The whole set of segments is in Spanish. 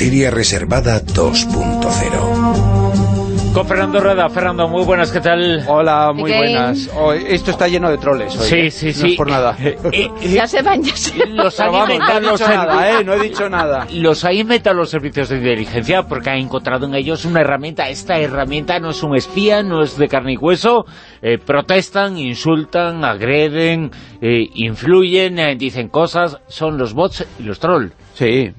Materia Reservada 2.0 con Fernando Rueda. Fernando, muy buenas, ¿qué tal? Hola, muy buenas. esto está lleno de troles hoy. Sí, ¿eh? sí, sí. No es por nada. Eh, eh, ya se van, ya se van. Los han inventado no he dicho nada, ¿eh? No he dicho nada. Los ha inventado los servicios de inteligencia porque han encontrado en ellos una herramienta. Esta herramienta no es un espía, no es de carne y hueso. Eh, protestan, insultan, agreden, influyen, dicen cosas. Son los bots y los trolls. Sí,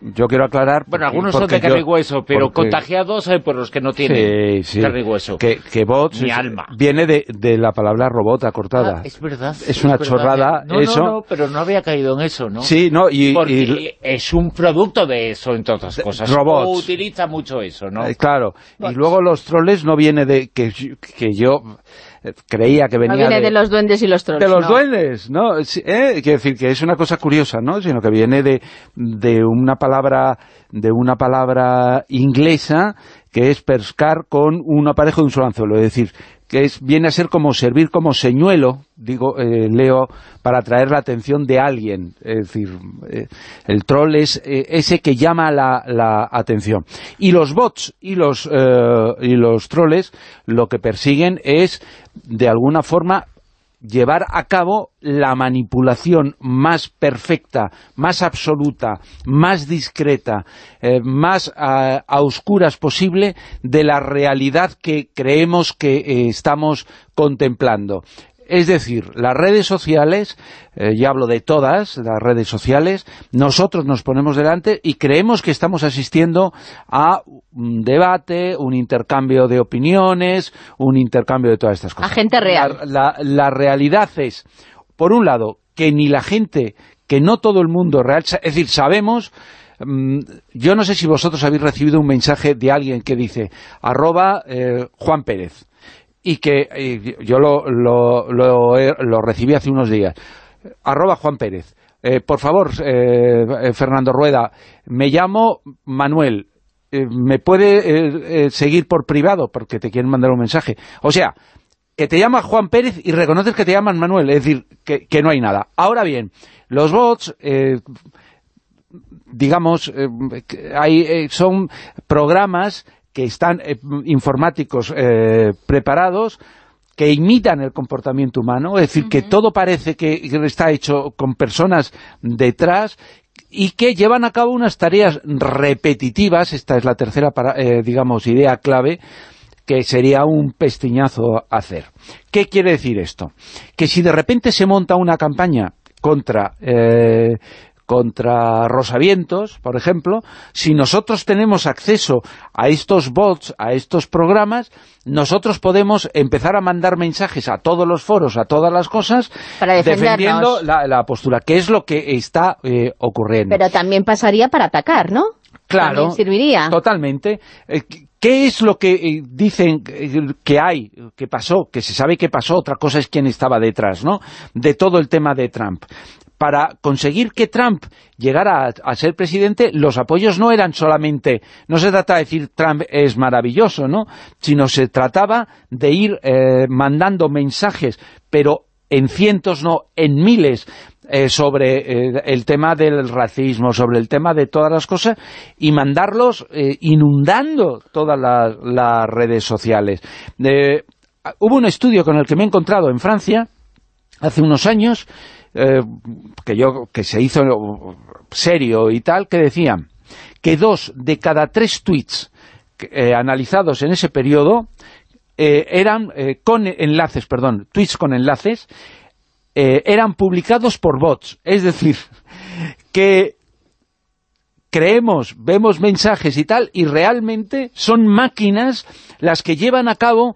yo quiero aclarar... Bueno, algunos son de carne y hueso, pero contagiados hay por los que no tienen carne y hueso. Que, que bots Mi alma. viene de, de, la palabra robot acortada. Ah, es verdad. Es, una chorrada no, eso. No, no, pero no había caído en eso, ¿no? Sí, no, y... Porque es un producto de eso, entre otras cosas. Robots. O utiliza mucho eso, ¿no? Eh, claro. Y luego los troles no viene de... que, que yo creía que venía no viene de, los duendes y los trolls, De los duendes, ¿no? ¿Eh? Quiero decir que es una cosa curiosa, ¿no? Sino que viene de, de una palabra de una palabra inglesa que es pescar con un aparejo de un solo anzuelo, es decir, que es, viene a ser como servir como señuelo, digo, eh, leo, para atraer la atención de alguien. Es decir, eh, el troll es eh, ese que llama la, la, atención. Y los bots y los, y los troles lo que persiguen es, de alguna forma, llevar a cabo la manipulación más perfecta, más absoluta, más discreta, eh, más a, oscuras posible de la realidad que creemos que eh, estamos contemplando. Es decir, las redes sociales, eh, ya hablo de todas las redes sociales, nosotros nos ponemos delante y creemos que estamos asistiendo a un debate, un intercambio de opiniones, un intercambio de todas estas cosas. A gente real. La, la, la realidad es, por un lado, que ni la gente, que no todo el mundo real, es decir, sabemos mm, yo no sé si vosotros habéis recibido un mensaje de alguien que dice arroba eh, Juan Pérez y que eh, yo lo, lo, lo, lo, recibí hace unos días. Arroba Juan Pérez. Eh, por favor, eh, Fernando Rueda, me llamo Manuel. ¿Me puede seguir por privado? Porque te quieren mandar un mensaje. O sea, que te llama Juan Pérez y reconoces que te llaman Manuel. Es decir, que, que no hay nada. Ahora bien, los bots digamos, hay, son programas que están eh, informáticos eh, preparados que imitan el comportamiento humano, es decir, uh -huh. que todo parece que está hecho con personas detrás y que llevan a cabo unas tareas repetitivas, esta es la tercera, para, eh, digamos, idea clave, que sería un pestiñazo hacer. ¿Qué quiere decir esto? Que si de repente se monta una campaña contra eh, contra Rosavientos, por ejemplo, si nosotros tenemos acceso a estos bots, a estos programas, nosotros podemos empezar a mandar mensajes a todos los foros, a todas las cosas, para defendiendo la, la, postura, que es lo que está eh, ocurriendo. Pero también pasaría para atacar, ¿no? Claro, también serviría. totalmente. Eh, ¿Qué es lo que eh, dicen que hay, que pasó, que se sabe que pasó? Otra cosa es quién estaba detrás, ¿no?, de todo el tema de Trump para conseguir que Trump llegara a, ser presidente, los apoyos no eran solamente, no se trata de decir Trump es maravilloso, ¿no?, sino se trataba de ir eh, mandando mensajes, pero en cientos, no, en miles, eh, sobre eh, el tema del racismo, sobre el tema de todas las cosas, y mandarlos inundando todas las redes sociales. hubo un estudio con el que me he encontrado en Francia, hace unos años, eh, que yo que se hizo serio y tal, que decían que dos de cada tres tweets eh, analizados en ese periodo eh, eran con enlaces, perdón, tweets con enlaces, eran publicados por bots. Es decir, que creemos, vemos mensajes y tal, y realmente son máquinas las que llevan a cabo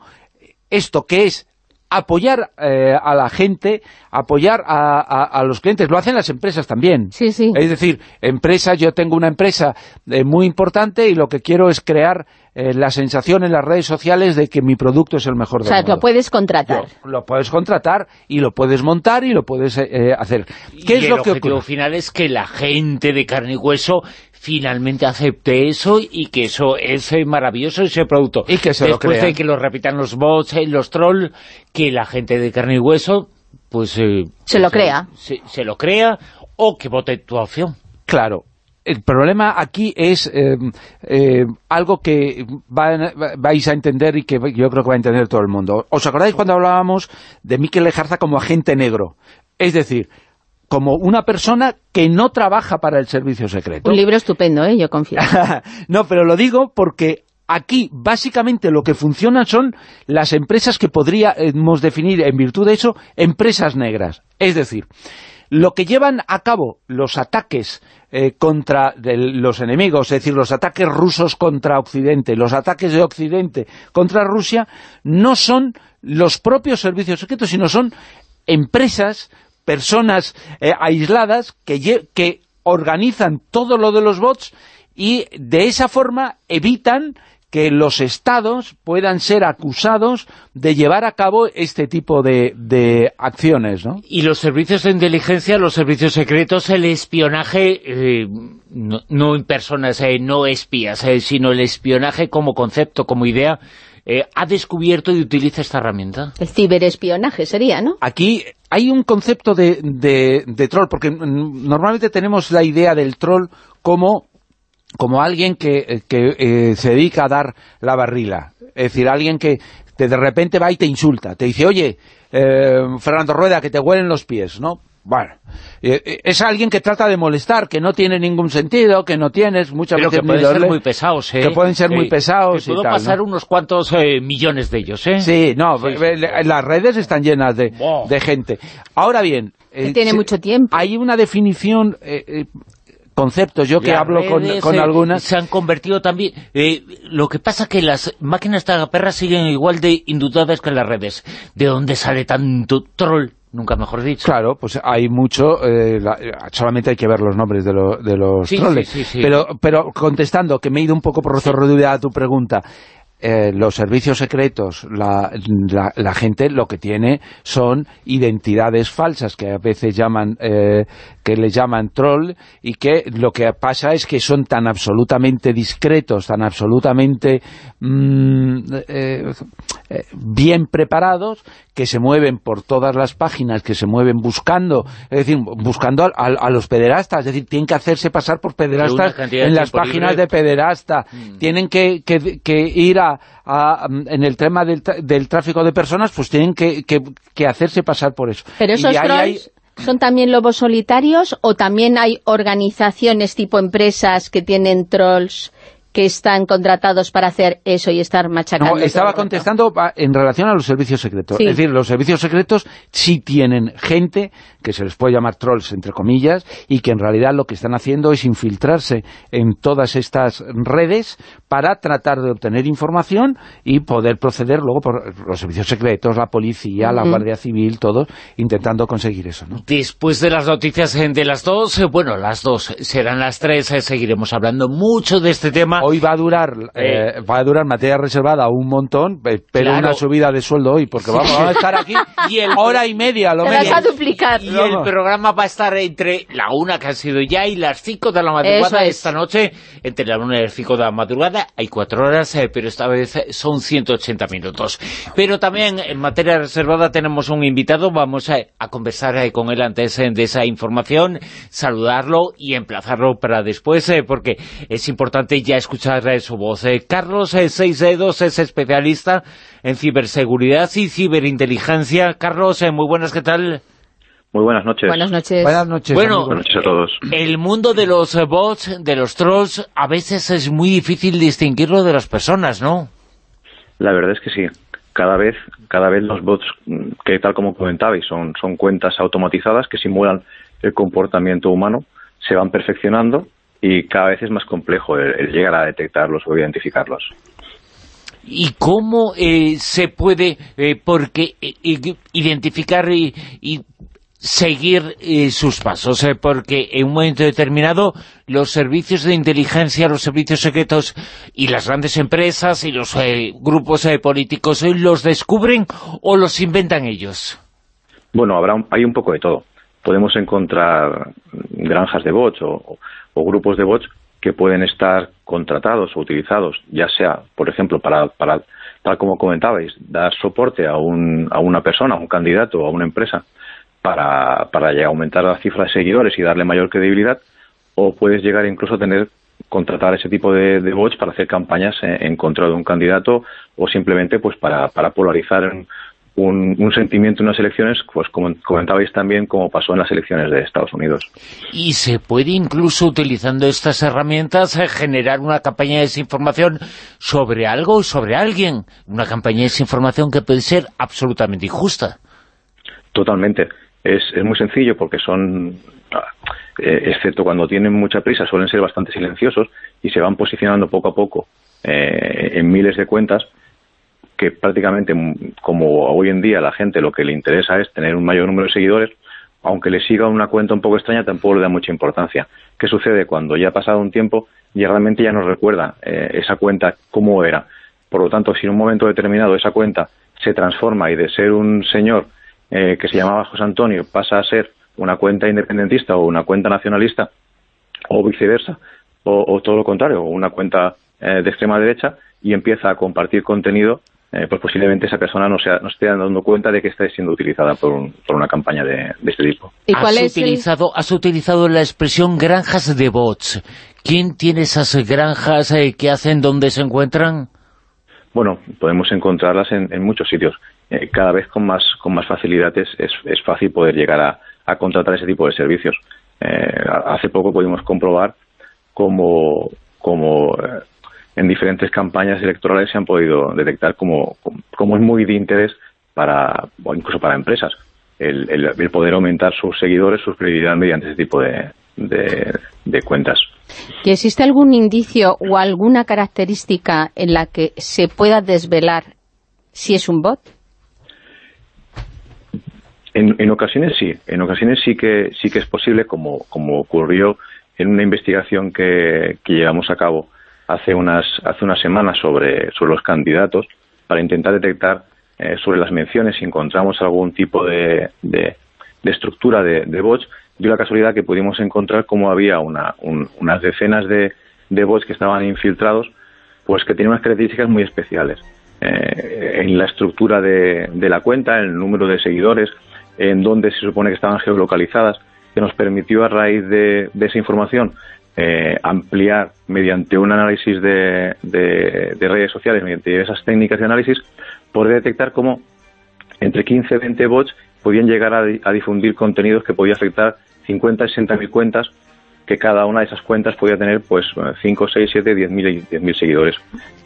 esto que es apoyar eh, a la gente, apoyar a, a, a, los clientes. Lo hacen las empresas también. Sí, sí. Es decir, empresas, yo tengo una empresa eh, muy importante y lo que quiero es crear eh, la sensación en las redes sociales de que mi producto es el mejor del O sea, mundo. lo puedes contratar. Yo, lo puedes contratar y lo puedes montar y lo puedes eh, hacer. ¿Qué y es el lo objetivo final es que la gente de carne y hueso finalmente acepte eso y que eso es eh, maravilloso ese producto. Y que se lo Después crean. de que lo repitan los bots, eh, los trolls, que la gente de carne y hueso pues... eh, Se lo pues, crea. Se, se lo crea o que vote tu opción. Claro. el problema aquí es eh, eh, algo que vais a entender y que yo creo que va a entender todo el mundo. ¿Os acordáis cuando hablábamos de Miquel Lejarza como agente negro? Es decir, como una persona que no trabaja para el servicio secreto. Un libro estupendo, ¿eh? yo confío. no, pero lo digo porque aquí básicamente lo que funciona son las empresas que podríamos definir en virtud de eso, empresas negras. Es decir, lo que llevan a cabo los ataques eh, contra los enemigos, es decir, los ataques rusos contra Occidente, los ataques de Occidente contra Rusia, no son los propios servicios secretos, sino son empresas, personas eh, aisladas que, que organizan todo lo de los bots y de esa forma evitan que los estados puedan ser acusados de llevar a cabo este tipo de, acciones, ¿no? Y los servicios de inteligencia, los servicios secretos, el espionaje, eh, no, en personas, eh, no espías, eh, sino el espionaje como concepto, como idea, ha descubierto y utiliza esta herramienta. El ciberespionaje sería, ¿no? Aquí hay un concepto de, de troll, porque normalmente tenemos la idea del troll como como alguien que, eh, se dedica a dar la barrila. Es decir, alguien que de repente va y te insulta. Te dice, oye, eh, Fernando Rueda, que te huelen los pies, ¿no? Bueno, eh, es alguien que trata de molestar, que no tiene ningún sentido, que no tienes muchas Pero veces... que pueden ser muy pesados, ¿eh? Que pueden ser muy pesados que puedo pasar unos cuantos millones de ellos, ¿eh? Sí, no, las redes están llenas de, de gente. Ahora bien... tiene mucho tiempo. Hay una definición conceptos, yo que hablo con, algunas... Se han convertido también... Eh, lo que pasa que las máquinas tagaperras siguen igual de indudadas que las redes. ¿De dónde sale tanto troll? Nunca mejor dicho. Claro, pues hay mucho, eh, solamente hay que ver los nombres de, de los troles. pero, pero contestando, que me he ido un poco por rodillas a tu pregunta, eh, los servicios secretos, la, la, gente lo que tiene son identidades falsas que a veces llaman eh, que le llaman troll y que lo que pasa es que son tan absolutamente discretos, tan absolutamente mm, eh, bien preparados que se mueven por todas las páginas, que se mueven buscando, es decir, buscando a, los pederastas, es decir, tienen que hacerse pasar por pederastas en las páginas de pederasta, mm. tienen que, que ir a en el tema del, tráfico de personas, pues tienen que, hacerse pasar por eso. Pero esos son también lobos solitarios o también hay organizaciones tipo empresas que tienen trolls que están contratados para hacer eso y estar machacando. No, estaba contestando en relación a los servicios secretos. Es decir, los servicios secretos sí tienen gente, que se les puede llamar trolls, entre comillas, y que en realidad lo que están haciendo es infiltrarse en todas estas redes para tratar de obtener información y poder proceder luego por los servicios secretos, la policía, la Guardia Civil, todos, intentando conseguir eso. ¿no? Después de las noticias de las dos, eh, bueno, las dos serán las tres, eh, seguiremos hablando mucho de este tema hoy va a durar eh, eh, va a durar materia reservada un montón, pero una subida de sueldo hoy, porque vamos, a estar aquí y el, hora y media. Lo a duplicar. Y el programa va a estar entre la una, que ha sido ya, y las cinco de la madrugada esta noche. Entre la una y las cinco de la madrugada hay cuatro horas, eh, pero esta vez son 180 minutos. Pero también en materia reservada tenemos un invitado, vamos a, conversar con él antes de esa información, saludarlo y emplazarlo para después, porque es importante ya escuchar escuchar su voz. Eh, Carlos eh, Seis Dedos es especialista en ciberseguridad y ciberinteligencia. Carlos, eh, muy buenas, ¿qué tal? Muy buenas noches. Buenas noches. Buenas noches. Bueno, buenas noches a todos. el mundo de los bots, de los trolls, a veces es muy difícil distinguirlo de las personas, ¿no? La verdad es que sí. Cada vez, cada vez los bots, que tal como comentabais, son, son cuentas automatizadas que simulan el comportamiento humano, se van perfeccionando y cada vez es más complejo el, llegar a detectarlos o identificarlos. ¿Y cómo eh, se puede eh, porque eh, identificar y, seguir sus pasos? porque en un momento determinado los servicios de inteligencia, los servicios secretos y las grandes empresas y los grupos políticos los descubren o los inventan ellos? Bueno, habrá hay un poco de todo. Podemos encontrar granjas de bots o, o grupos de bots que pueden estar contratados o utilizados, ya sea, por ejemplo, para, para tal como comentabais, dar soporte a, un, a una persona, a un candidato o a una empresa para, para aumentar la cifra de seguidores y darle mayor credibilidad, o puedes llegar incluso a tener contratar ese tipo de, bots para hacer campañas en, contra de un candidato o simplemente pues para, para polarizar un, un, sentimiento en unas elecciones, pues como comentabais también, como pasó en las elecciones de Estados Unidos. Y se puede incluso, utilizando estas herramientas, eh, generar una campaña de desinformación sobre algo o sobre alguien. Una campaña de desinformación que puede ser absolutamente injusta. Totalmente. Es, es muy sencillo porque son, eh, excepto cuando tienen mucha prisa, suelen ser bastante silenciosos y se van posicionando poco a poco eh, en miles de cuentas que prácticamente, como hoy en día la gente lo que le interesa es tener un mayor número de seguidores, aunque le siga una cuenta un poco extraña, tampoco le da mucha importancia. ¿Qué sucede? Cuando ya ha pasado un tiempo, y realmente ya no recuerda eh, esa cuenta cómo era. Por lo tanto, si en un momento determinado esa cuenta se transforma y de ser un señor eh, que se llamaba José Antonio pasa a ser una cuenta independentista o una cuenta nacionalista, o viceversa, o, todo lo contrario, una cuenta eh, de extrema derecha, y empieza a compartir contenido eh, pues posiblemente esa persona no, sea, no esté dando cuenta de que está siendo utilizada por, una campaña de, este tipo. ¿Y cuál ¿Has, utilizado, ¿Has utilizado la expresión granjas de bots? ¿Quién tiene esas granjas? Eh, ¿Qué hacen? ¿Dónde se encuentran? Bueno, podemos encontrarlas en, muchos sitios. Eh, cada vez con más, con más facilidad es, es, fácil poder llegar a, a, contratar ese tipo de servicios. hace poco pudimos comprobar cómo, cómo en diferentes campañas electorales se han podido detectar como, como es muy de interés para, o incluso para empresas, el, el, poder aumentar sus seguidores, su credibilidad mediante ese tipo de, de, cuentas. ¿Y existe algún indicio o alguna característica en la que se pueda desvelar si es un bot? En, en, ocasiones sí, en ocasiones sí que sí que es posible, como, como ocurrió en una investigación que, que llevamos a cabo hace unas, hace unas semanas sobre, sobre los candidatos para intentar detectar eh, sobre las menciones si encontramos algún tipo de, de, estructura de, bots. Dio la casualidad que pudimos encontrar cómo había una, unas decenas de, bots que estaban infiltrados, pues que tenían unas características muy especiales. Eh, en la estructura de, la cuenta, en el número de seguidores, en donde se supone que estaban geolocalizadas, que nos permitió a raíz de esa información eh, ampliar mediante un análisis de, redes sociales, mediante esas técnicas de análisis, poder detectar cómo entre 15 y 20 bots podían llegar a, difundir contenidos que podía afectar 50 y 60 mil cuentas que cada una de esas cuentas podía tener pues 5, 6, 7, 10 mil, 10 mil seguidores.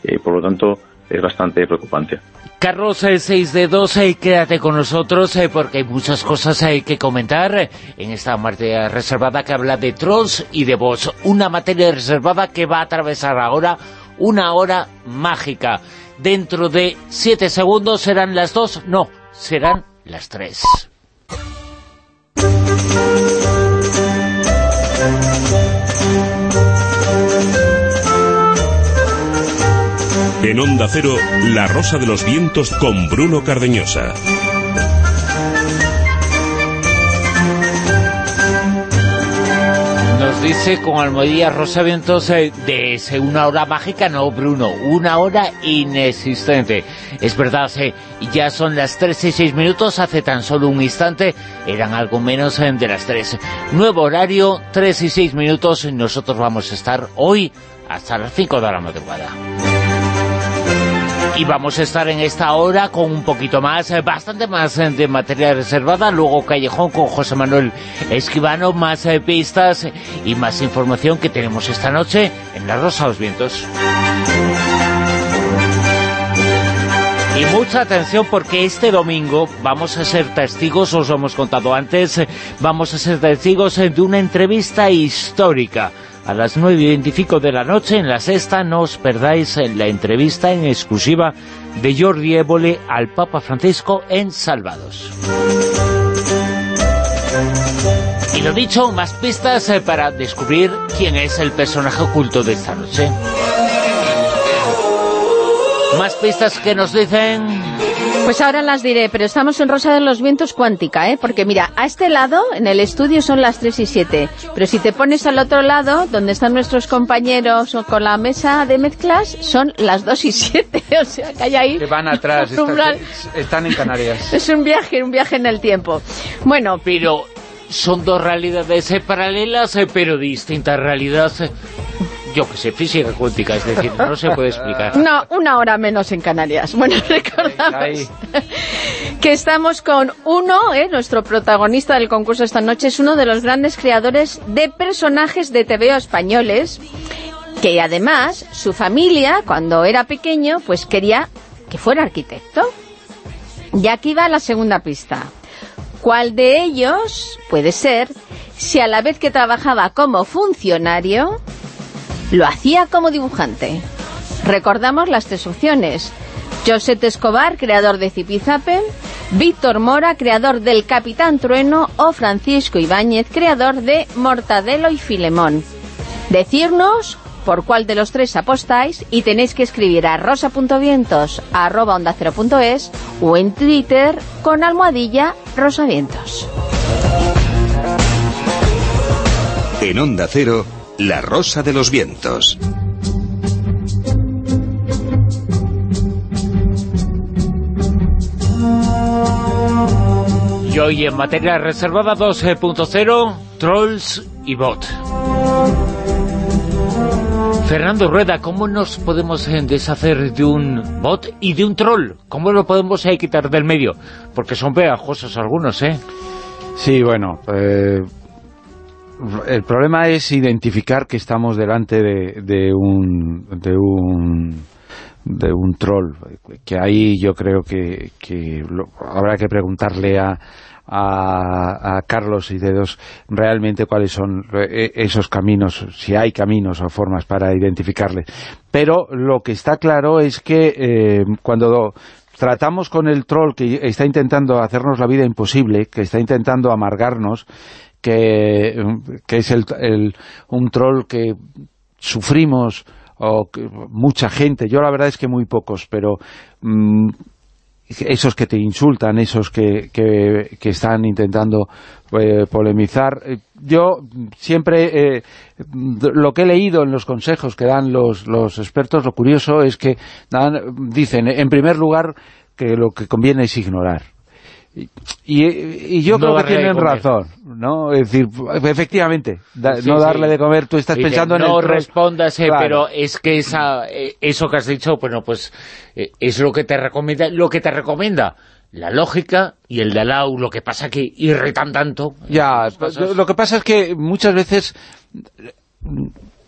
Y por lo tanto, es bastante preocupante. Carlos 6 de 12, quédate con nosotros eh, porque hay muchas cosas hay que comentar en esta materia reservada que habla de trolls y de bots. Una materia reservada que va a atravesar ahora una hora mágica. Dentro de 7 segundos serán las 2, no, serán las 3. En Onda Cero, La Rosa de los Vientos con Bruno Cardeñosa. Nos dice con Almohadilla Rosa Vientos de una hora mágica, no Bruno, una hora inexistente. Es verdad, eh, ya son las 3 y 6 minutos, hace tan solo un instante eran algo menos eh, de las 3. Nuevo horario, 3 y 6 minutos, nosotros vamos a estar hoy hasta las 5 de la madrugada. Y vamos a estar en esta hora con un poquito más, eh, bastante más eh, de materia reservada, luego Callejón con José Manuel Esquivano, más eh, pistas y más información que tenemos esta noche en La Rosa los Vientos. Y mucha atención porque este domingo vamos a ser testigos, os lo hemos contado antes, vamos a ser testigos de una entrevista histórica a las 9 y 25 de la noche en la sexta no os perdáis en la entrevista en exclusiva de Jordi Évole al Papa Francisco en Salvados. Y lo dicho, más pistas eh, para descubrir quién es el personaje oculto de esta noche. Más pistas que nos dicen... Pues ahora las diré, pero estamos en Rosa de los Vientos cuántica, ¿eh? Porque mira, a este lado, en el estudio son las 3 y 7, pero si te pones al otro lado, donde están nuestros compañeros con la mesa de mezclas, son las 2 y 7, o sea, que hay ahí... Que van atrás, están, están en Canarias. Es un viaje, un viaje en el tiempo. Bueno... Pero son dos realidades eh, paralelas, eh, pero distintas realidades. Yo que sé, física cuántica, es decir, no se puede explicar. No, una hora menos en Canarias. Bueno, recordamos que estamos con uno, eh, nuestro protagonista del concurso esta noche, es uno de los grandes creadores de personajes de TVO españoles, que además su familia, cuando era pequeño, pues quería que fuera arquitecto. Y aquí va la segunda pista. ¿Cuál de ellos puede ser si a la vez que trabajaba como funcionario, lo hacía como dibujante? Recordamos las tres opciones. José Escobar, creador de Zipizape, Víctor Mora, creador del Capitán Trueno, o Francisco Ibáñez, creador de Mortadelo y Filemón. Decirnos por cuál de los tres apostáis y tenéis que escribir a rosa.vientos arroba onda o en Twitter con almohadilla rosavientos. En Onda Cero, La Rosa de los Vientos. Y hoy en materia reservada 2.0, Trolls y Bot. Fernando Rueda, ¿cómo nos podemos eh, deshacer de un bot y de un troll? ¿Cómo lo podemos eh, quitar del medio? Porque son pegajosos algunos, ¿eh? Sí, bueno, eh, el problema es identificar que estamos delante de, un... De un de un troll, que ahí yo creo que, habrá que preguntarle a, a, Carlos y Dedos realmente cuáles son eh, esos caminos, si hay caminos o formas para identificarle. Pero lo que está claro es que eh, cuando tratamos con el troll que está intentando hacernos la vida imposible, que está intentando amargarnos, que, es el, un troll que sufrimos o mucha gente, yo la verdad es que muy pocos, pero mm, esos que te insultan, esos que, que, están intentando eh, polemizar. Eh, yo siempre, eh, lo que he leído en los consejos que dan los, los expertos, lo curioso es que dan, dicen, en primer lugar, que lo que conviene es ignorar. Y, yo creo que tienen razón, ¿no? Es decir, efectivamente, no darle de comer, tú estás pensando en No respondas, eh, pero es que esa, eh, eso que has dicho, bueno, pues eh, es lo que te recomienda, lo que te recomienda la lógica y el de Alau, lo que pasa que irritan tanto. Ya, lo que pasa es que muchas veces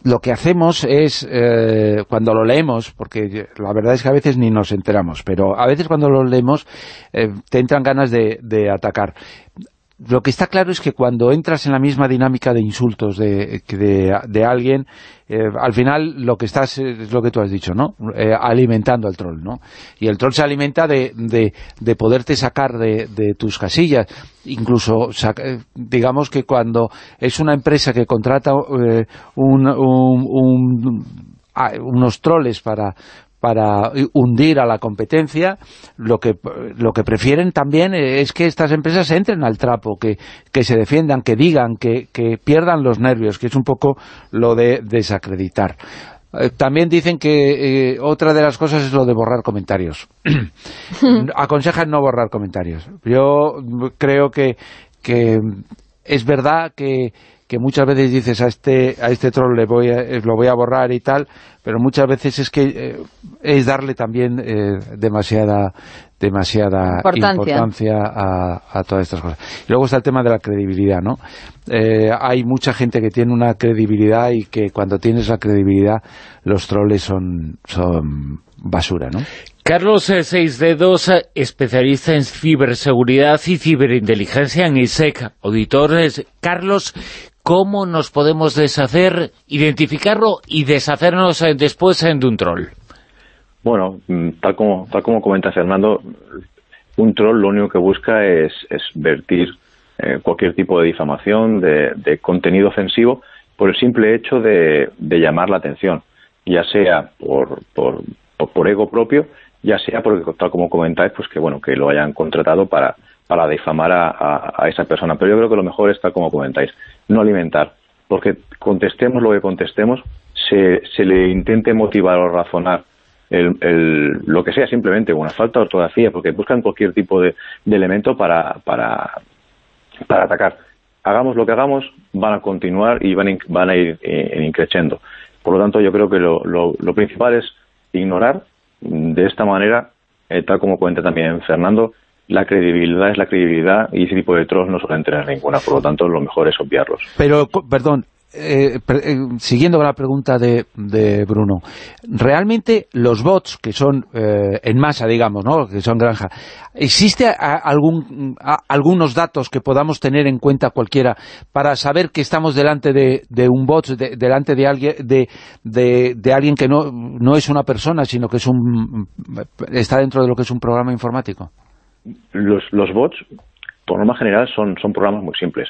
lo que hacemos es, eh, cuando lo leemos, porque la verdad es que a veces ni nos enteramos, pero a veces cuando lo leemos eh, te entran ganas de, de atacar lo que está claro es que cuando entras en la misma dinámica de insultos de, de, alguien, eh, al final lo que estás es lo que tú has dicho, ¿no? Eh, alimentando al troll, ¿no? Y el troll se alimenta de, de, poderte sacar de, tus casillas. Incluso, digamos que cuando es una empresa que contrata eh, un, un, unos troles para, para hundir a la competencia, lo que, lo que prefieren también es que estas empresas entren al trapo, que, que se defiendan, que digan, que, que pierdan los nervios, que es un poco lo de desacreditar. Eh, también dicen que eh, otra de las cosas es lo de borrar comentarios. Aconsejan no borrar comentarios. Yo creo que, que es verdad que que muchas veces dices a este a este troll le voy lo voy a borrar y tal, pero muchas veces es que eh, es darle también eh, demasiada demasiada importancia, a, todas estas cosas. Y luego está el tema de la credibilidad, ¿no? Eh, hay mucha gente que tiene una credibilidad y que cuando tienes la credibilidad los troles son, son basura, ¿no? Carlos Seis Dedos, especialista en ciberseguridad y ciberinteligencia en ISEC. Auditores, Carlos, ¿Cómo nos podemos deshacer, identificarlo y deshacernos eh, después de un troll? Bueno, mm, tal como, tal como comenta Fernando, un troll lo único que busca es, vertir eh, cualquier tipo de difamación, de, contenido ofensivo, por el simple hecho de, llamar la atención, ya sea por, por, por, ego propio, ya sea porque, tal como comentáis, pues que bueno que lo hayan contratado para, para difamar a, esa persona. Pero yo creo que lo mejor está como comentáis, no alimentar, porque contestemos lo que contestemos, se, se le intente motivar o razonar el, lo que sea simplemente una falta de ortografía, porque buscan cualquier tipo de, elemento para, para, para atacar. hagamos lo que hagamos, van a continuar y van, a, van a ir eh, increciendo. Por lo tanto, yo creo que lo, lo, principal es ignorar de esta manera, eh, tal como cuenta también Fernando, la credibilidad es la credibilidad y ese tipo de trolls no suelen tener ninguna, por lo tanto lo mejor es obviarlos. Pero, perdón, eh, eh, siguiendo con la pregunta de, Bruno, realmente los bots, que son eh, en masa, digamos, ¿no? que son granja, ¿existe algún, algunos datos que podamos tener en cuenta cualquiera para saber que estamos delante de, un bot, delante de alguien, de, alguien que no, no es una persona, sino que es un está dentro de lo que es un programa informático? Los, los bots, por norma general, son, programas muy simples.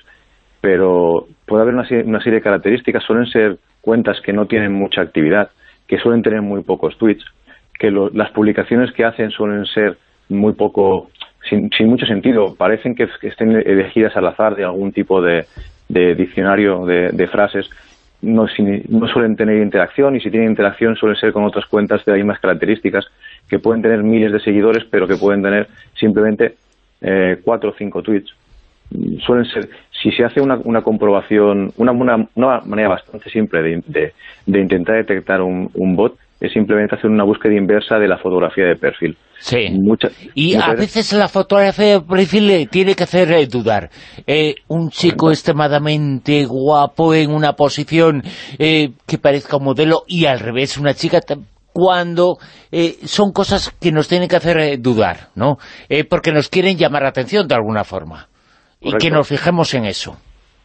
Pero puede haber una, serie de características, suelen ser cuentas que no tienen mucha actividad, que suelen tener muy pocos tweets, que las publicaciones que hacen suelen ser muy poco, sin, mucho sentido, parecen que, estén elegidas al azar de algún tipo de, diccionario de, frases, no, no, suelen tener interacción y si tienen interacción suelen ser con otras cuentas de las mismas características que pueden tener miles de seguidores pero que pueden tener simplemente eh, cuatro o cinco tweets suelen ser, si se hace una, una comprobación, una, una, manera bastante simple de, de, intentar detectar un, un, bot, es simplemente hacer una búsqueda inversa de la fotografía de perfil. Sí, y a veces la fotografía de perfil tiene que hacer eh, dudar. Eh, un chico extremadamente guapo en una posición eh, que parezca un modelo y al revés, una chica cuando son cosas que nos tienen que hacer dudar, ¿no? porque nos quieren llamar la atención de alguna forma y que nos fijemos en eso.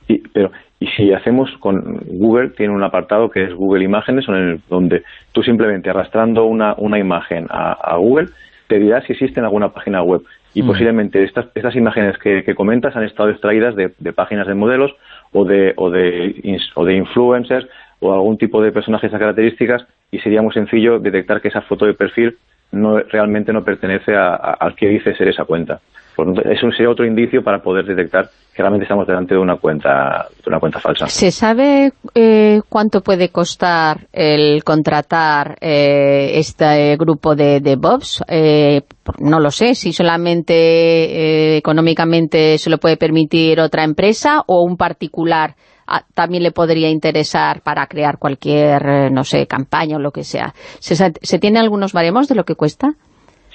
Y, pero, y si hacemos con Google, tiene un apartado que es Google Imágenes, donde tú simplemente arrastrando una, una imagen a, Google, te dirá si existe en alguna página web. Y mm. posiblemente estas, estas imágenes que, comentas han estado extraídas de, páginas de modelos o de, o, de, o de influencers o algún tipo de personajes a características y sería muy sencillo detectar que esa foto de perfil no realmente no pertenece al que dice ser esa cuenta. Por eso sería otro indicio para poder detectar que realmente estamos delante de una cuenta de una cuenta falsa. ¿Se sabe eh, cuánto puede costar el contratar eh, este grupo de, de Bobs? Eh, no lo sé, si solamente económicamente se lo puede permitir otra empresa o un particular ah, también le podría interesar para crear cualquier, no sé, campaña o lo que sea. ¿Se, ¿Se tiene algunos baremos de lo que cuesta?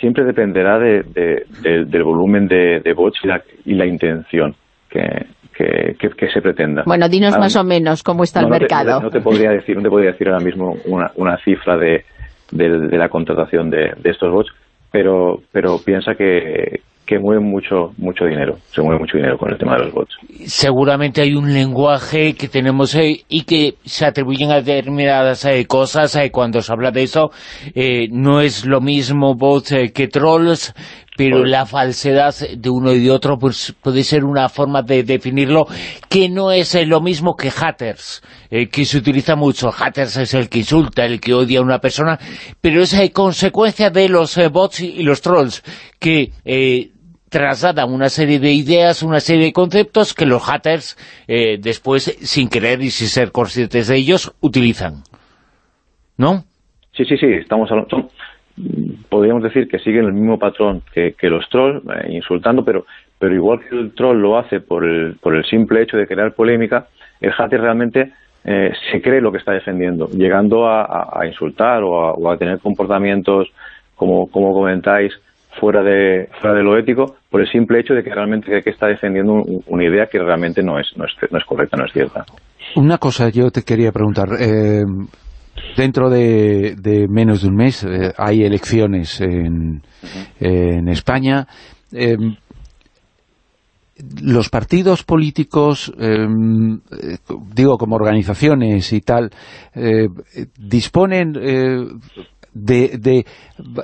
siempre dependerá de, del volumen de, bots y la, y la intención que, que, se pretenda. Bueno, dinos más o menos cómo está el mercado. no, te podría decir, no te podría decir ahora mismo una, una cifra de, de, la contratación de, estos bots, pero, pero piensa que, que mueven mucho mucho dinero, se mueve mucho dinero con el tema de los bots. Seguramente hay un lenguaje que tenemos eh, y que se atribuyen a determinadas eh, cosas eh, cuando se habla de eso. no es lo mismo bots que trolls, pero la falsedad de uno y de otro pues puede ser una forma de definirlo que no es lo mismo que haters, que se utiliza mucho. Haters es el que insulta, el que odia a una persona, pero es consecuencia de los bots y los trolls, que trasladan una serie de ideas, una serie de conceptos que los haters eh, después, sin querer y sin ser conscientes de ellos, utilizan. ¿No? Sí, sí, sí, estamos hablando... podríamos decir que siguen el mismo patrón que, los trolls, eh, insultando, pero, pero igual que el troll lo hace por el, por el simple hecho de crear polémica, el hater realmente eh, se cree lo que está defendiendo, llegando a, insultar o a, tener comportamientos, como, como comentáis, fuera de, fuera de lo ético por el simple hecho de que realmente que está defendiendo una idea que realmente no es, no es, no es correcta, no es cierta. Una cosa yo te quería preguntar. Eh, dentro de, menos de un mes eh, hay elecciones en, en España. Eh, los partidos políticos, digo como organizaciones y tal, disponen de, de,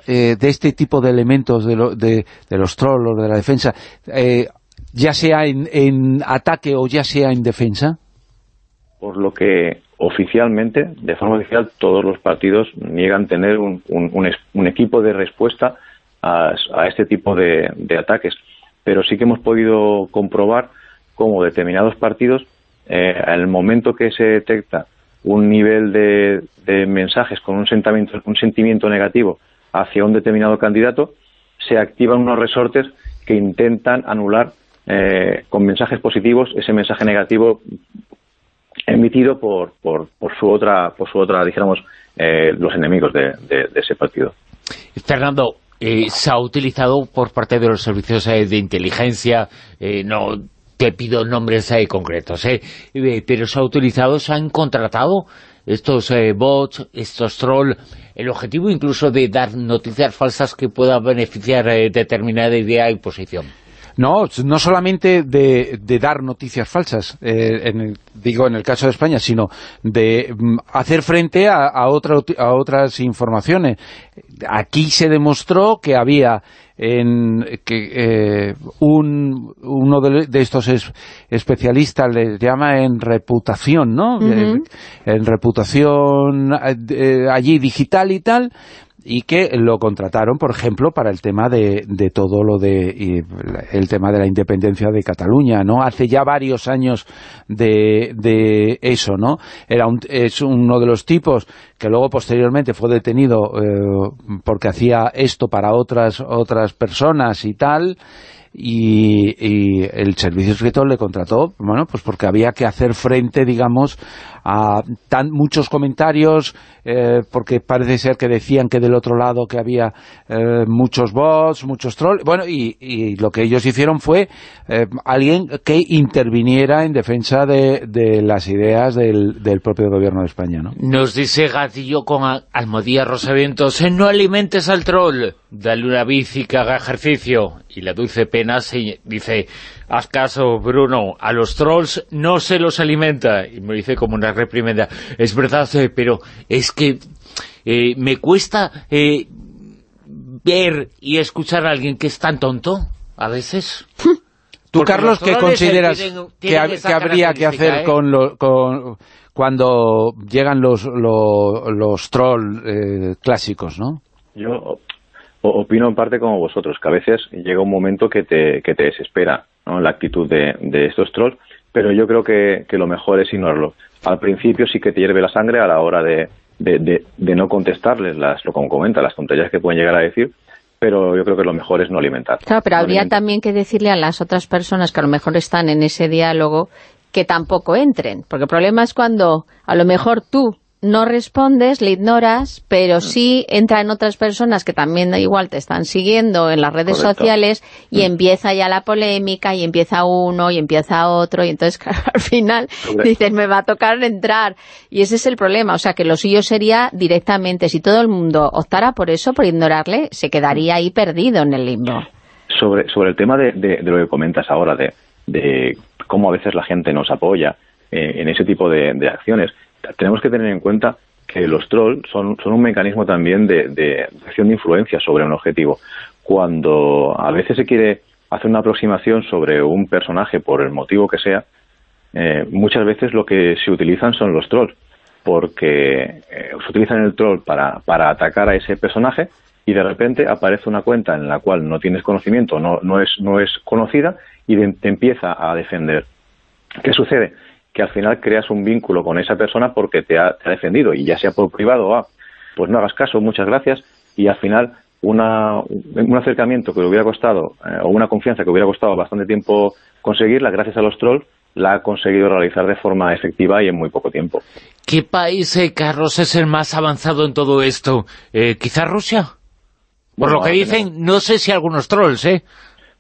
eh, este tipo de elementos de, de, los trolls de la defensa, eh, ya sea en, en ataque o ya sea en defensa? Por lo que oficialmente, de forma oficial, todos los partidos niegan tener un, un, equipo de respuesta a, este tipo de, de, ataques. Pero sí que hemos podido comprobar cómo determinados partidos, eh, al momento que se detecta un nivel de, mensajes con un sentimiento, un sentimiento negativo hacia un determinado candidato, se activan unos resortes que intentan anular eh, con mensajes positivos ese mensaje negativo emitido por, por, por su otra, por su otra dijéramos, eh, los enemigos de, ese partido. Fernando, eh, se ha utilizado por parte de los servicios de inteligencia, no te pido nombres concretos, pero se ha utilizado, se han contratado estos bots, estos trolls, el objetivo incluso de dar noticias falsas que puedan beneficiar determinada idea y posición. No, no solamente de, dar noticias falsas, eh, digo en el caso de España, sino de mm, hacer frente a, a, a otras informaciones. Aquí se demostró que había en que eh, un, uno de, estos especialistas les llama en reputación, ¿no? Eh, en reputación allí digital y tal, y que lo contrataron, por ejemplo, para el tema de, de todo lo de el tema de la independencia de Cataluña, ¿no? Hace ya varios años de, de eso, ¿no? Era un, es uno de los tipos que luego posteriormente fue detenido eh, porque hacía esto para otras otras personas y tal, y, el servicio secreto le contrató, bueno, pues porque había que hacer frente, digamos, a tan muchos comentarios, eh, porque parece ser que decían que del otro lado que había eh, muchos bots, muchos trolls, bueno, y, y, lo que ellos hicieron fue eh, alguien que interviniera en defensa de, de las ideas del, del, propio gobierno de España, ¿no? Nos dice Gatillo con Almodía Rosavientos, no alimentes al troll, dale una bici que haga ejercicio, y la dulce dice haz caso, Bruno, a los trolls no se los alimenta. Y me dice como una reprimenda. Es verdad, eh, pero es que eh, me cuesta eh, ver y escuchar a alguien que es tan tonto, a veces. ¿Tú, Carlos, qué consideras que, habría que hacer con, cuando llegan los, los, trolls clásicos, no? Yo opino en parte como vosotros, que a veces llega un momento que te, que te desespera la actitud de, estos trolls, pero yo creo que, lo mejor es ignorarlo. Al principio sí que te hierve la sangre a la hora de, no contestarles, las, lo como comenta, las tonterías que pueden llegar a decir, pero yo creo que lo mejor es no alimentar. Claro, pero habría también que decirle a las otras personas que a lo mejor están en ese diálogo que tampoco entren, porque el problema es cuando a lo mejor tú no respondes, le ignoras, pero sí entran otras personas que también igual te están siguiendo en las redes sociales y mm. empieza ya la polémica y empieza uno y empieza otro y entonces al final dices me va a tocar entrar y ese es el problema, o sea que lo suyo sería directamente, si todo el mundo optara por eso, por ignorarle, se quedaría ahí perdido en el limbo. Sobre, sobre el tema de, de, lo que comentas ahora, de, de cómo a veces la gente nos apoya eh, en ese tipo de acciones, tenemos que tener en cuenta que los trolls son, un mecanismo también de, de acción de influencia sobre un objetivo. Cuando a veces se quiere hacer una aproximación sobre un personaje por el motivo que sea, eh, muchas veces lo que se utilizan son los trolls, porque eh, se utilizan el troll para, para atacar a ese personaje y de repente aparece una cuenta en la cual no tienes conocimiento, no, no, es, no es conocida y te empieza a defender. ¿Qué sucede? Que al final creas un vínculo con esa persona porque te ha, defendido y ya sea por privado o pues no hagas caso, muchas gracias y al final una, un acercamiento que le hubiera costado eh, o una confianza que hubiera costado bastante tiempo conseguirla gracias a los trolls la ha conseguido realizar de forma efectiva y en muy poco tiempo. ¿Qué país, eh, Carlos, es el más avanzado en todo esto? Eh, ¿Quizá Rusia? Por lo que dicen, no sé si algunos trolls, ¿eh?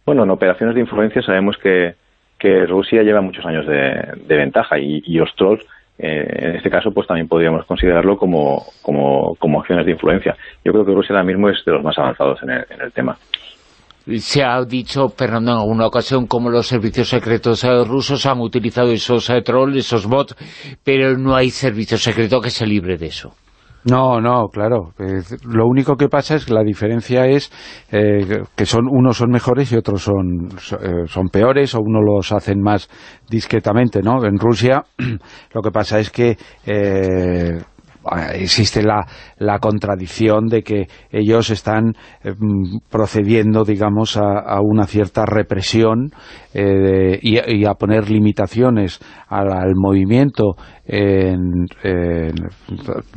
Bueno, en operaciones de influencia sabemos que que Rusia lleva muchos años de, ventaja y, los trolls, eh, en este caso, pues también podríamos considerarlo como, como, como, acciones de influencia. Yo creo que Rusia ahora mismo es de los más avanzados en el, tema. Se ha dicho, Fernando, en alguna ocasión como los servicios secretos eh, rusos han utilizado esos eh, trolls, esos bots, pero no hay servicio secreto que se libre de eso. No, no, claro. lo único que pasa es que la diferencia es eh, que son unos son mejores y otros son, eh, son peores o unos los hacen más discretamente, ¿no? En Rusia lo que pasa es que... Eh, existe la, la, contradicción de que ellos están eh, procediendo, digamos, a, una cierta represión eh, y, a poner limitaciones al, movimiento de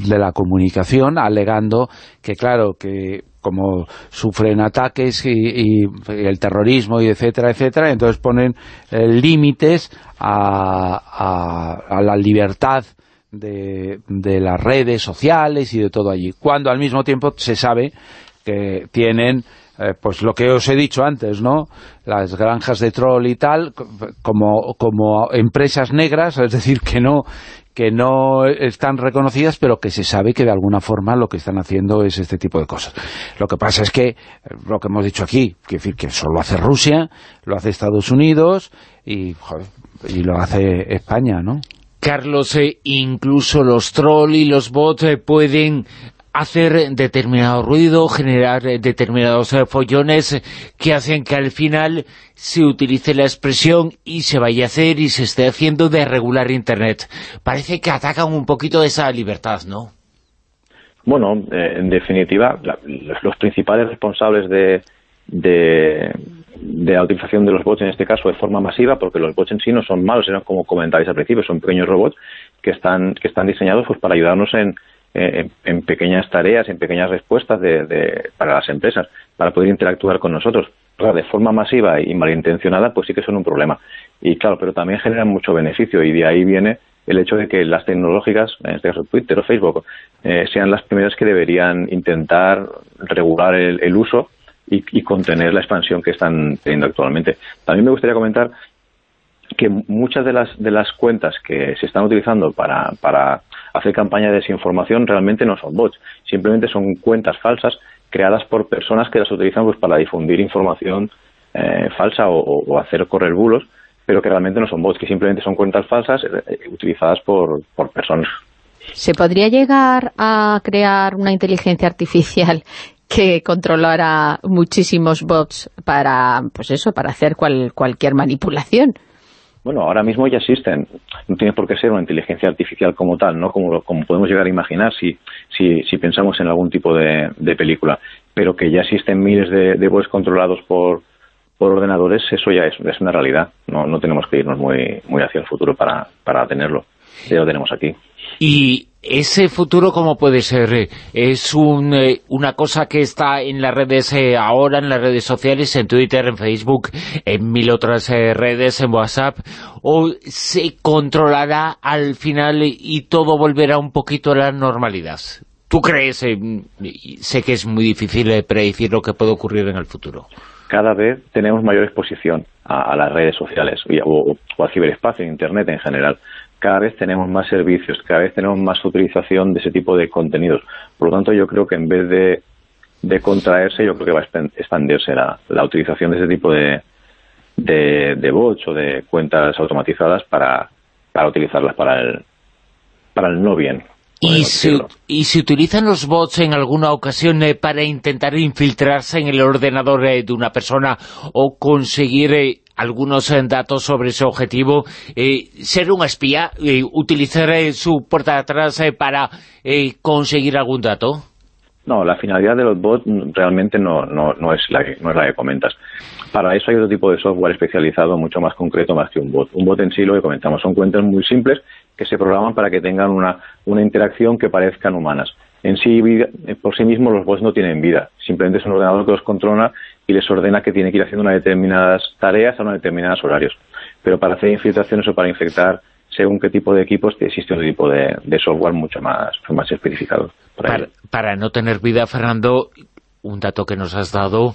la comunicación, alegando que, claro, que como sufren ataques y, el terrorismo y etcétera, etcétera, entonces ponen eh, límites a, la libertad de, las redes sociales y de todo allí, cuando al mismo tiempo se sabe que tienen eh, pues lo que os he dicho antes, ¿no? Las granjas de troll y tal, como, como empresas negras, es decir, que no que no están reconocidas, pero que se sabe que de alguna forma lo que están haciendo es este tipo de cosas. Lo que pasa es que, eh, lo que hemos dicho aquí, que, decir, que solo hace Rusia, lo hace Estados Unidos y, y lo hace España, ¿no? Carlos, eh, incluso los trolls y los bots eh, pueden hacer determinado ruido, generar determinados follones que hacen que al final se utilice la expresión y se vaya a hacer y se esté haciendo de regular Internet. Parece que atacan un poquito esa libertad, ¿no? Bueno, eh, en definitiva, los principales responsables de, de, la utilización de los bots, en este caso de forma masiva, porque los bots en sí no son malos, eran como comentáis al principio, son pequeños robots que están, que están diseñados pues, para ayudarnos en, en, pequeñas tareas, en pequeñas respuestas de, para las empresas, para poder interactuar con nosotros. de forma masiva y malintencionada, pues sí que son un problema. Y claro, pero también generan mucho beneficio y de ahí viene el hecho de que las tecnológicas, en este caso Twitter o Facebook, eh, sean las primeras que deberían intentar regular el, uso y, contener la expansión que están teniendo actualmente. También me gustaría comentar que muchas de las, de las cuentas que se están utilizando para, para hacer campaña de desinformación realmente no son bots, simplemente son cuentas falsas creadas por personas que las utilizan pues, para difundir información eh, falsa o, hacer correr bulos, pero que realmente no son bots, que simplemente son cuentas falsas eh, utilizadas por, por personas. ¿Se podría llegar a crear una inteligencia artificial que controlara muchísimos bots para, pues eso, para hacer cual, cualquier manipulación? Bueno, ahora mismo ya existen. No tiene por qué ser una inteligencia artificial como tal, ¿no? Como, como podemos llegar a imaginar si, si, si pensamos en algún tipo de, película. Pero que ya existen miles de, de bots controlados por, por ordenadores, eso ya es, es una realidad. No, no tenemos que irnos muy, muy hacia el futuro para, para tenerlo. Ya lo tenemos aquí. Y ese futuro, ¿cómo puede ser? ¿Es eh, una cosa que está en las redes eh, ahora, en las redes sociales, en Twitter, en Facebook, en mil otras eh, redes, en WhatsApp? ¿O se controlará al final y todo volverá un poquito a la normalidad? ¿Tú crees? sé que es muy difícil predecir lo que puede ocurrir en el futuro. Cada vez tenemos mayor exposición a, las redes sociales o, al ciberespacio, Internet en general cada vez tenemos más servicios, cada vez tenemos más utilización de ese tipo de contenidos. Por lo tanto, yo creo que en vez de, contraerse, yo creo que va a expandirse la, utilización de ese tipo de, de, bots o de cuentas automatizadas para, para utilizarlas para el, para el no bien. ¿Y si, ¿Y se utilizan los bots en alguna ocasión eh, para intentar infiltrarse en el ordenador eh, de una persona o conseguir eh, algunos eh, datos sobre ese objetivo, eh, ser un espía, eh, utilizar su puerta de atrás para conseguir algún dato? No, la finalidad de los bots realmente no, no, no, es la que, no es la que comentas. Para eso hay otro tipo de software especializado mucho más concreto más que un bot. Un bot en sí, lo que comentamos, son cuentas muy simples que se programan para que tengan una, una interacción que parezcan humanas. En sí, por sí mismos los bots no tienen vida, simplemente es un ordenador que los controla y les ordena que tiene que ir haciendo unas determinadas tareas a unos determinados horarios. Pero para hacer infiltraciones o para infectar según qué tipo de equipos existe un tipo de, software mucho más, más especificado. Para, no tener vida, Fernando, un dato que nos has dado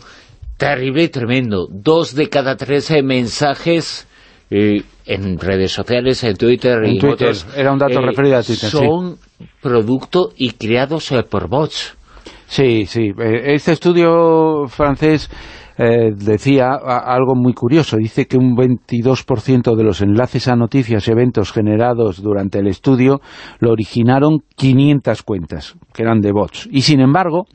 terrible y tremendo. Dos de cada tres mensajes eh, en redes sociales, en Twitter y otros, era un dato eh, referido a Twitter, son producto y creados por bots. Sí, sí. Eh, este estudio francés eh, decía algo muy curioso. Dice que un 22% de los enlaces a noticias y eventos generados durante el estudio lo originaron 500 cuentas, que eran de bots. Y sin embargo,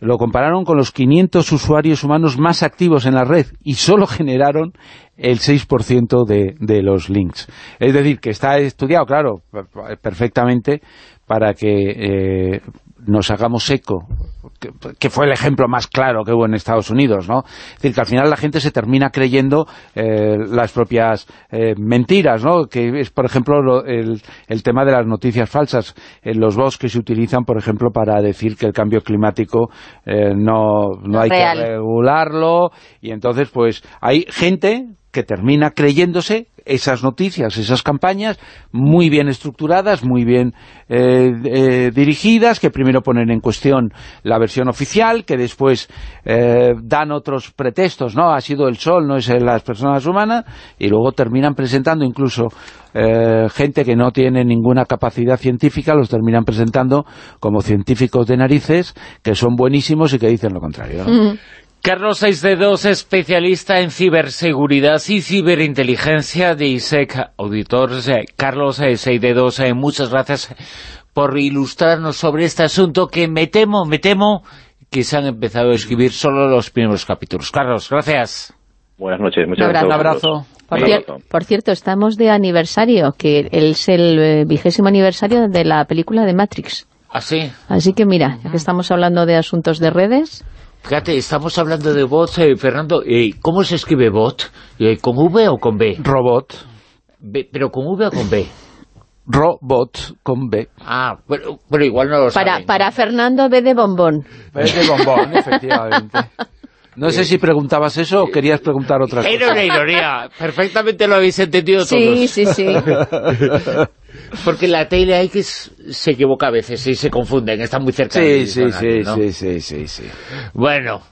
lo compararon con los 500 usuarios humanos más activos en la red y solo generaron el 6% de, de los links. Es decir, que está estudiado, claro, perfectamente para que eh, nos hagamos eco que, fue el ejemplo más claro que hubo en Estados Unidos, ¿no? Es decir, que al final la gente se termina creyendo eh, las propias eh, mentiras, ¿no? Que es, por ejemplo, el, tema de las noticias falsas. En los bots que se utilizan, por ejemplo, para decir que el cambio climático eh, no, no hay que regularlo, y entonces, pues, hay gente que termina creyéndose esas noticias, esas campañas muy bien estructuradas, muy bien eh, eh, dirigidas, que primero ponen en cuestión la versión oficial, que después eh, dan otros pretextos, ¿no? Ha sido el sol, no es las personas humanas, y luego terminan presentando incluso gente que no tiene ninguna capacidad científica, los terminan presentando como científicos de narices, que son buenísimos y que dicen lo contrario. Carlos 6D2, especialista en ciberseguridad y ciberinteligencia de ISEC Auditores. Carlos 6D2, eh, muchas gracias por ilustrarnos sobre este asunto que me temo, me temo que se han empezado a escribir solo los primeros capítulos. Carlos, gracias. Buenas noches, muchas gracias. Un abrazo. Por, cierto, estamos de aniversario, que es el eh, vigésimo aniversario de la película de Matrix. ¿Ah, sí? Así que mira, ya que estamos hablando de asuntos de redes... Fíjate, estamos hablando de bots, eh, Fernando. Eh, ¿Cómo se escribe bot? Eh, ¿Con V o con B? Robot. ¿Pero con V o con B? Robot con B. Ah, pero, pero igual no lo para, Para Fernando, B de bombón. B de bombón, efectivamente. No sé si preguntabas eso o querías preguntar otra cosa. Era una ironía. Perfectamente lo habéis entendido todos. Sí, sí, sí. Porque la X se equivoca a veces y se confunden, están muy cerca sí, sí, sí, sí, sí, sí, sí. Bueno,